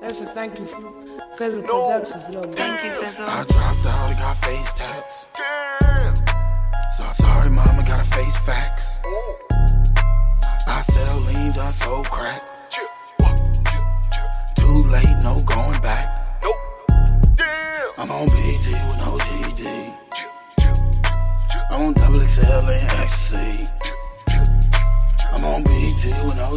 That's a thank you for Fizzle Productions, little Thank you, man. Fizzle. I dropped out and got face tats. So, sorry, mama, got a face facts. I sell lean, done sold crack. Too late, no going back. I'm on BT with no GD. I'm on double XL and ecstasy. I'm on BT with no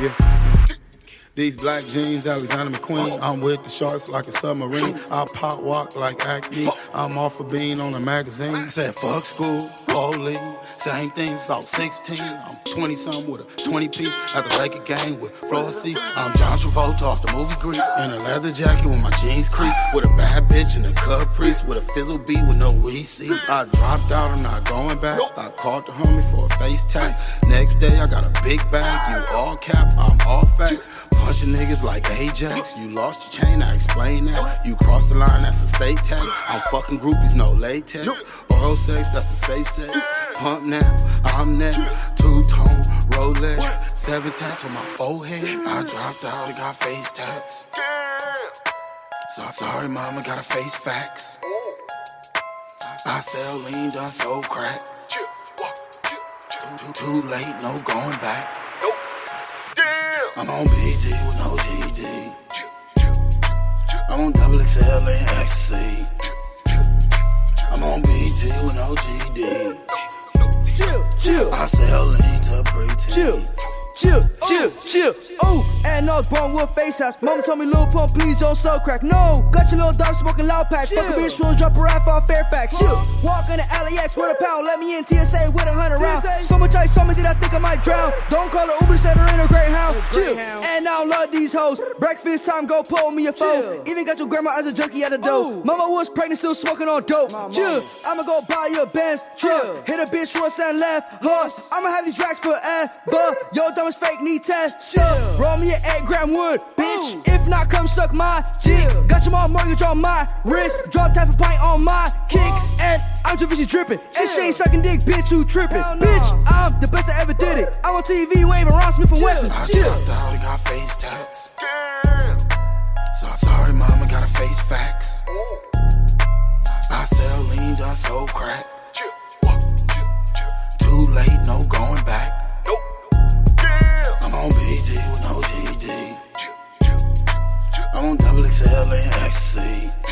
Yeah. These black jeans, Alexander McQueen. I'm with the sharks like a submarine. I pop walk like acne. I'm off a bean on a magazine. Said fuck school, police, same thing, so 16. I'm 20 something with a 20 piece at the Laker game with floor seats. I'm John Travolta off the movie Grease. In a leather jacket with my jeans creased. With a a caprice. With a fizzle beat with no receipt. I dropped out, I'm not going back. I called the homie for a face tag. Next day, I got a big bag. You all cap, I'm all facts. Punching niggas like Ajax. You lost your chain, I explain that. You crossed the line, that's a state tag. I'm fucking groupies, no latex. Oral sex, that's the safe sex. Pump now, I'm next. Two tone Rolex. Seven tats on my forehead. I dropped out and got face tats. So, sorry, mama, gotta face facts. I sell lean, done sold crack. Too, too late, no going back. I'm on BT with no GD. I'm on double XL and ecstasy. I'm on BT with no GD. Chill, chill, I sell lean to preteen. chill, chill, chill, chill. Ooh, and I was born with face ass. Mama told me, little pump, please don't sell crack. No, got your little dog smoking loud pack. Fuck a bitch, wanna drop a rap off Fairfax. Chill, walk in the alley LAX with a pound. Let me in TSA with a hundred rounds. So much ice, so much that I think I might drown. Don't call it Uber, set her in a Greyhound. Chill, and I don't love these hoes. Breakfast time, go pull me a phone. Even got your grandma as a junkie at the door. Mama was pregnant, still smoking on dope. Chill, I'ma go buy you a Benz truck. Hit a bitch, short stand left. Huh, I'ma have these racks forever. Yo, dumb as fake, need test. Chill, roll me an 8 gram wood, bitch. If not, come suck my dick. Got your mom mortgage on my wrist. Drop half a pint on my kicks. And I'm too busy dripping. And she ain't sucking dick, bitch, you tripping. Bitch, I'm the best that ever did it. I'm on TV waving Ron Smith and Wesson. I Chill. dropped out and got face lean, done sold crack. Too late, no going back. I'm on BT with no GD. I'm on double XL and ecstasy.